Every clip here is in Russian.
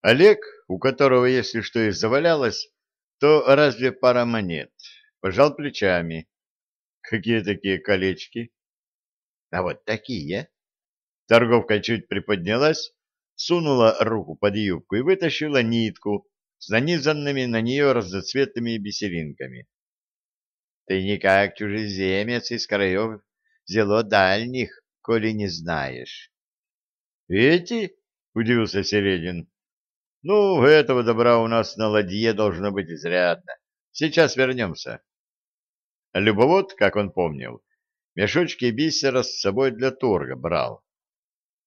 Олег, у которого, если что и завалялось, то разве пара монет, пожал плечами. Какие такие колечки? А вот такие. Торговка чуть приподнялась, сунула руку под юбку и вытащила нитку с нанизанными на нее разноцветными бисеринками. Ты никак чужеземец из краев зело дальних, коли не знаешь. — Эти? — удивился Середин. — Ну, этого добра у нас на ладье должно быть изрядно. Сейчас вернемся. Любовод, как он помнил, мешочки бисера с собой для торга брал.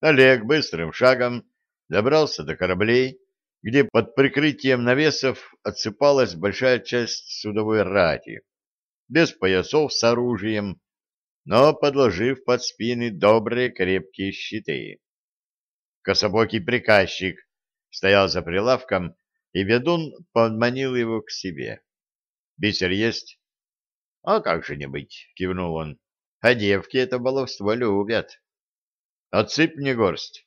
Олег быстрым шагом добрался до кораблей, где под прикрытием навесов отсыпалась большая часть судовой рати, без поясов с оружием, но подложив под спины добрые крепкие щиты. Кособокий приказчик стоял за прилавком, и ведун подманил его к себе. «Бисер есть?» «А как же не быть?» — кивнул он. «А девки это баловство любят». «Отсыпь мне горсть».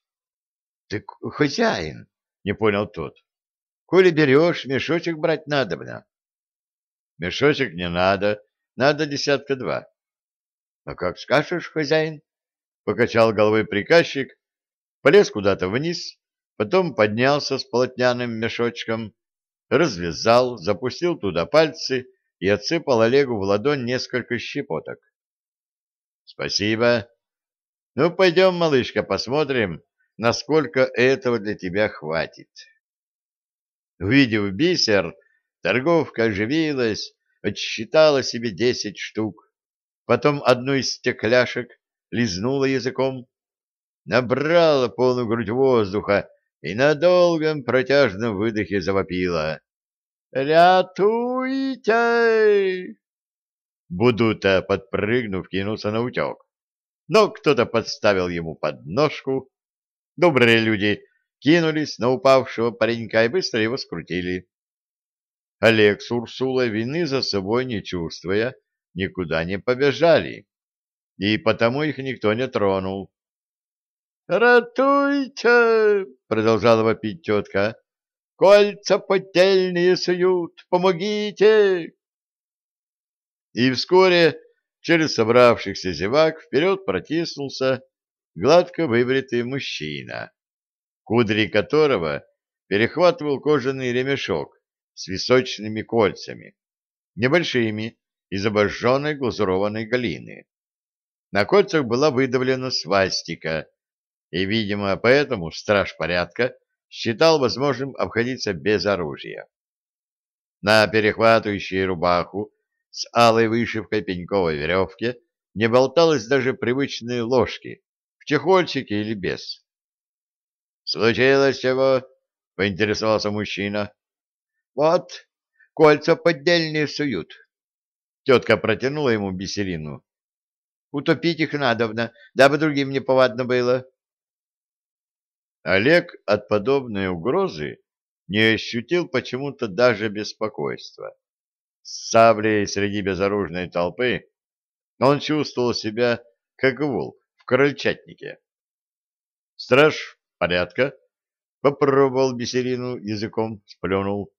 «Ты хозяин!» — не понял тот. «Коли берешь, мешочек брать надобно». «Мешочек не надо, надо десятка два». «А как скажешь, хозяин?» — покачал головой приказчик, полез куда-то вниз, потом поднялся с полотняным мешочком, развязал, запустил туда пальцы и отсыпал Олегу в ладонь несколько щепоток. «Спасибо. Ну, пойдем, малышка, посмотрим, насколько этого для тебя хватит. Увидев бисер, торговка оживилась, отсчитала себе десять штук, потом одну из стекляшек лизнула языком, набрала полную грудь воздуха и на долгом протяжном выдохе завопила. «Рятуйте!» Будута, подпрыгнув, кинулся на утек. Но кто-то подставил ему подножку, Добрые люди кинулись на упавшего паренька и быстро его скрутили. Олег с Урсулой вины за собой не чувствуя, никуда не побежали, и потому их никто не тронул. «Ратуйте!» — продолжала вопить тетка. «Кольца потельные суют! Помогите!» И вскоре через собравшихся зевак вперед протиснулся гладко выбритый мужчина, кудри которого перехватывал кожаный ремешок с височными кольцами, небольшими, из обожженной глазурованной галины. На кольцах была выдавлена свастика, и, видимо, поэтому страж порядка считал возможным обходиться без оружия. На перехватывающей рубаху с алой вышивкой пеньковой веревки не болталось даже привычной ложки, чехольчике или без? — Случилось чего? — поинтересовался мужчина. — Вот, кольца поддельные суют. Тетка протянула ему бисерину. — Утопить их надобно, дабы другим не повадно было. Олег от подобной угрозы не ощутил почему-то даже беспокойства. С саблей среди безоружной толпы он чувствовал себя как волк крольчатнике. Страж порядка попробовал бисерину языком, сплюнул.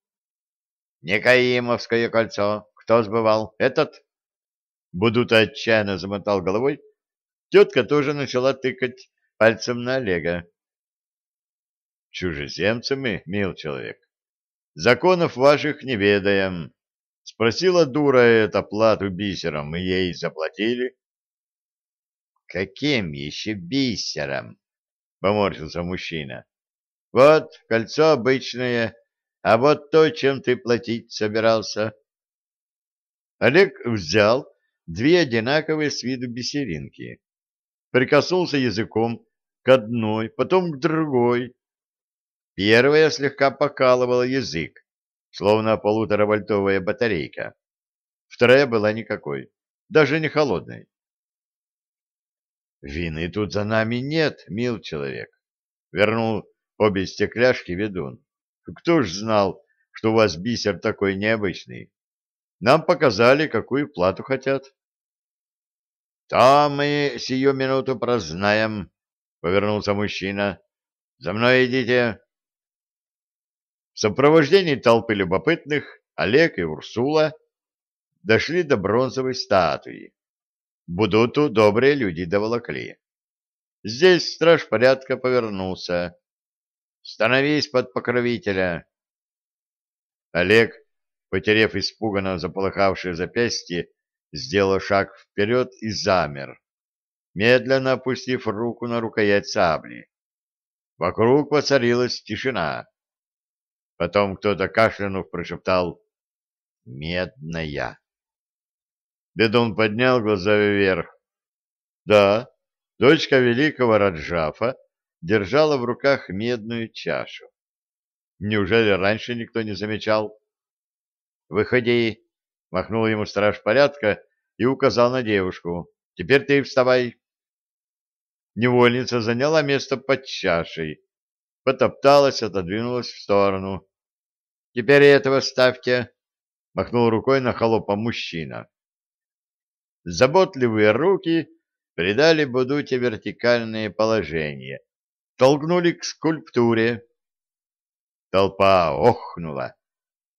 Некаимовское кольцо. Кто сбывал? Этот? Будут отчаянно замотал головой. Тетка тоже начала тыкать пальцем на Олега. Чужеземцы мы, мил человек. Законов ваших не ведаем. Спросила дура эта плату бисером, мы ей заплатили. Каким еще бисером? Поморщился мужчина. Вот кольцо обычное, а вот то, чем ты платить собирался. Олег взял две одинаковые с виду бисеринки, прикоснулся языком к одной, потом к другой. Первая слегка покалывала язык, словно полуторавольтовая батарейка. Вторая была никакой, даже не холодной. Вины тут за нами нет, мил человек. Вернул обе стекляшки ведун. Кто ж знал, что у вас бисер такой необычный? Нам показали, какую плату хотят. — То мы сию минуту прознаем, — повернулся мужчина. — За мной идите. В сопровождении толпы любопытных Олег и Урсула дошли до бронзовой статуи. Будуту добрые люди доволокли. Здесь страж порядка повернулся. «Становись под покровителя!» Олег, потеряв испуганно заполыхавшее запястье, сделал шаг вперед и замер, медленно опустив руку на рукоять сабли. Вокруг воцарилась тишина. Потом кто-то кашлянув прошептал «Медная». Бедун поднял глаза вверх. Да, дочка великого Раджафа держала в руках медную чашу. Неужели раньше никто не замечал? «Выходи!» — махнул ему страж порядка и указал на девушку. «Теперь ты вставай!» Невольница заняла место под чашей, потопталась, отодвинулась в сторону. «Теперь этого ставьте!» — махнул рукой на холопа мужчина. Заботливые руки придали Будуте вертикальное положение, толкнули к скульптуре. Толпа охнула.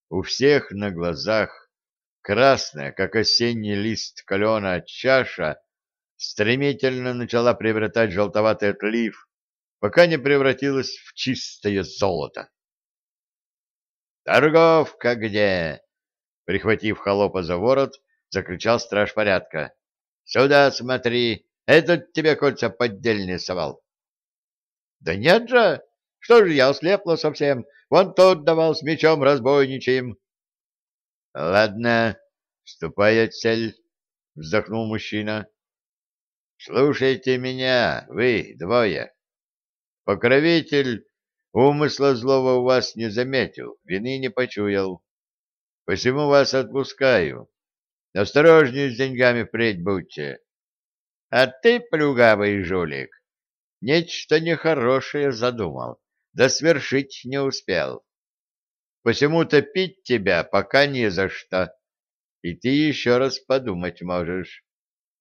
У всех на глазах красная, как осенний лист клена, чаша стремительно начала приобретать желтоватый отлив, пока не превратилась в чистое золото. «Торговка где?» Прихватив холопа за ворот, закричал страж порядка. «Сюда смотри! Этот тебе кольца поддельный совал!» «Да нет же! Что же я ослепла совсем? Вон тот давал с мечом разбойничаем!» «Ладно, ступай отсель!» — вздохнул мужчина. «Слушайте меня, вы двое. Покровитель умысла злого у вас не заметил, вины не почуял. Посему вас отпускаю. Осторожнее с деньгами впредь будьте. А ты, плюгавый жулик, нечто нехорошее задумал, да свершить не успел. Посему топить тебя пока не за что, и ты еще раз подумать можешь.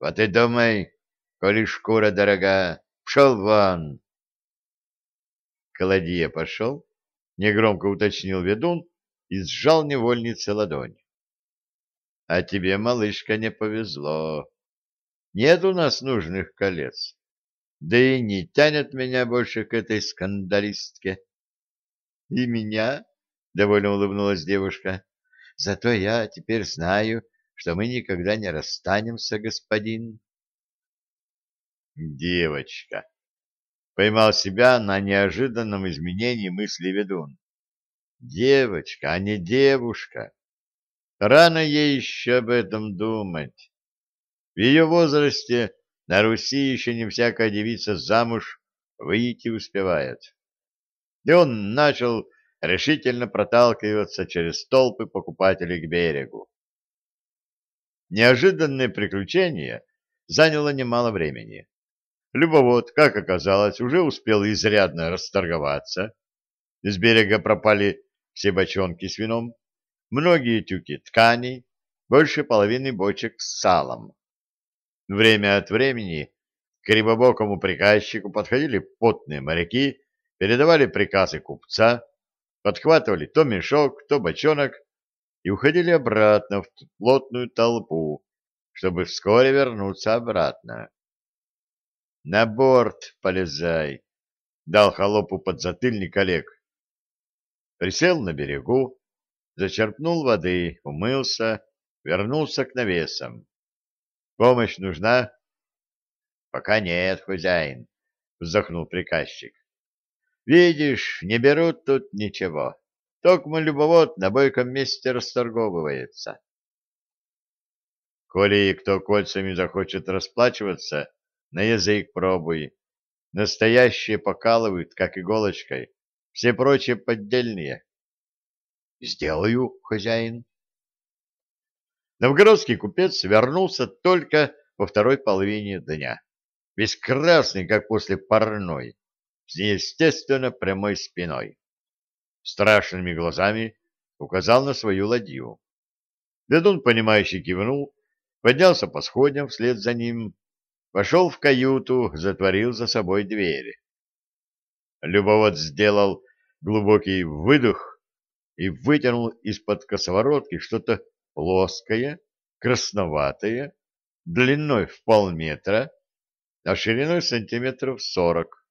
Вот и думай, коли шкура дорога, пшел вон. Колодье пошел, негромко уточнил ведун и сжал невольнице ладонь. А тебе, малышка, не повезло. Нет у нас нужных колец. Да и не тянет меня больше к этой скандалистке. И меня? — довольно улыбнулась девушка. — Зато я теперь знаю, что мы никогда не расстанемся, господин. Девочка. Поймал себя на неожиданном изменении мысли ведун. Девочка, а не девушка. Рано ей еще об этом думать. В ее возрасте на Руси еще не всякая девица замуж выйти успевает. И он начал решительно проталкиваться через толпы покупателей к берегу. Неожиданное приключение заняло немало времени. Любовод, как оказалось, уже успел изрядно расторговаться. С берега пропали все бочонки с вином, многие тюки тканей, больше половины бочек с салом. Время от времени к рябобокому приказчику подходили потные моряки, передавали приказы купца, подхватывали то мешок, то бочонок и уходили обратно в плотную толпу, чтобы вскоре вернуться обратно. «На борт полезай!» — дал холопу подзатыльник Олег. Присел на берегу, зачерпнул воды, умылся, вернулся к навесам. «Помощь нужна?» «Пока нет, хозяин», — вздохнул приказчик. «Видишь, не берут тут ничего. Токмо любовод на бойком месте расторговывается». «Коли кто кольцами захочет расплачиваться, на язык пробуй. Настоящие покалывают, как иголочкой, все прочие поддельные». Сделаю, хозяин. Новгородский купец вернулся только во второй половине дня, весь красный, как после парной, с неестественно прямой спиной. Страшными глазами указал на свою ладью. Ведун, понимающий, кивнул, поднялся по сходням вслед за ним, вошел в каюту, затворил за собой дверь. Любовод сделал глубокий выдох и вытянул из-под косоворотки что-то плоское, красноватое, длиной в полметра, а шириной сантиметров сорок.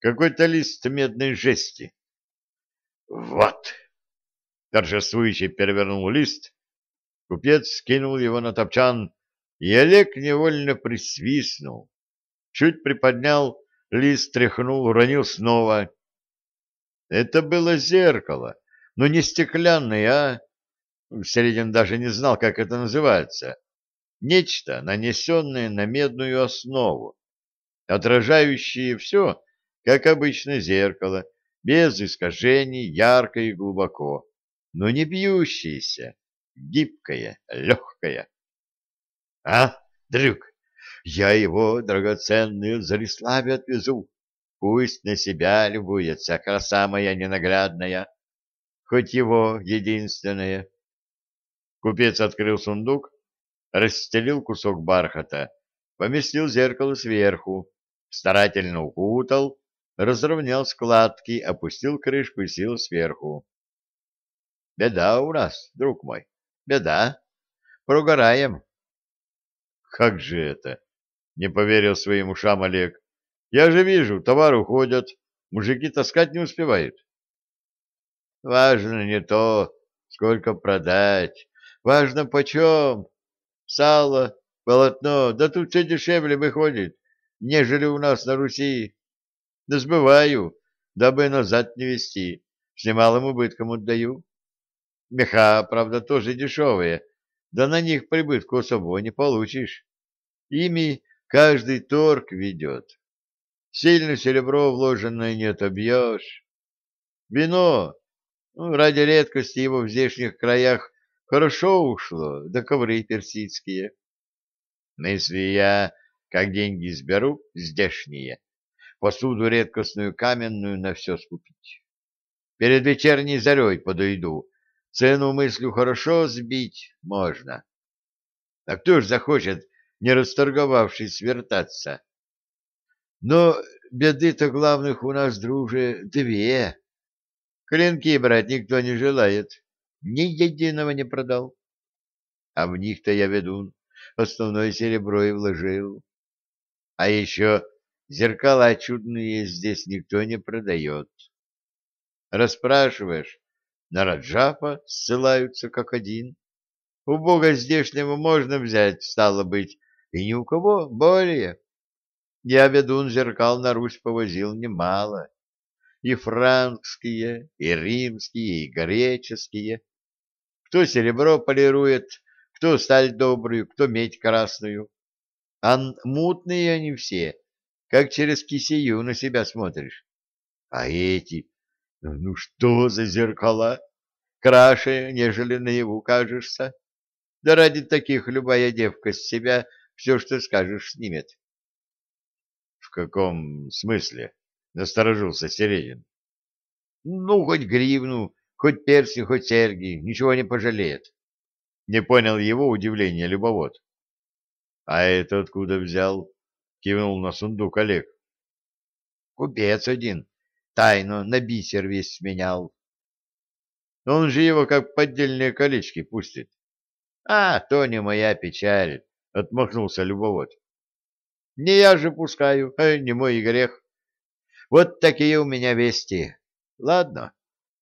Какой-то лист медной жести. «Вот!» — торжествующе перевернул лист. Купец скинул его на топчан, и Олег невольно присвистнул. Чуть приподнял, лист тряхнул, уронил снова. Это было зеркало, но не стеклянное, а... Середин даже не знал, как это называется. Нечто, нанесенное на медную основу, отражающее все, как обычно зеркало, без искажений, ярко и глубоко, но не бьющееся, гибкое, легкое. — А, друг, я его драгоценную Зариславе отвезу. Пусть на себя любуется, краса моя ненаглядная, хоть его единственная. Купец открыл сундук, расстелил кусок бархата, поместил зеркало сверху, старательно укутал, разровнял складки, опустил крышку и сел сверху. Беда у нас, друг мой, беда. Прогораем. Как же это? Не поверил своим ушам Олег. Я же вижу, товар уходят, мужики таскать не успевают. Важно не то, сколько продать, важно почем. Сало, полотно, да тут все дешевле выходит, нежели у нас на Руси. Да сбываю, дабы назад не везти, с немалым убытком отдаю. Меха, правда, тоже дешевые, да на них прибытку особо не получишь. Ими каждый торг ведет. Сильно серебро вложенное не отобьешь. Вино, ну, ради редкости его в здешних краях, хорошо ушло, да ковры персидские. Но если я, как деньги сберу, здешние, посуду редкостную каменную на все скупить. Перед вечерней зарей подойду, цену мыслю хорошо сбить можно. А кто ж захочет не расторговавшись, свертаться. Но беды-то главных у нас, друже, две. Клинки брать никто не желает, ни единого не продал. А в них-то я ведун основное серебро и вложил. А еще зеркала чудные здесь никто не продает. Расспрашиваешь, на Раджапа ссылаются как один. У бога здешнего можно взять, стало быть, и ни у кого более. Я ведун зеркал на Русь повозил немало. И франкские, и римские, и греческие. Кто серебро полирует, кто сталь добрую, кто медь красную. А мутные они все, как через кисею на себя смотришь. А эти, ну что за зеркала? Краше, нежели наяву кажешься. Да ради таких любая девка с себя все, что скажешь, снимет. — В каком смысле? — насторожился Середин. — Ну, хоть гривну, хоть перси, хоть серьги, ничего не пожалеет. Не понял его удивления любовод. — А это откуда взял? — кивнул на сундук Олег. — Купец один, тайно на бисер весь сменял. Он же его как поддельные колечки пустит. А, то не моя печаль. — отмахнулся любовод. — Не я же пускаю, а не мой грех. Вот такие у меня вести. Ладно,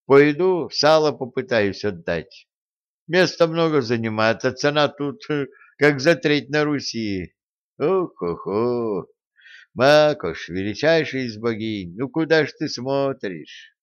пойду, сало попытаюсь отдать. Места много занимает, а цена тут э, как за треть на Руси. Ох-охо! Макош, величайший из богинь, ну куда ж ты смотришь?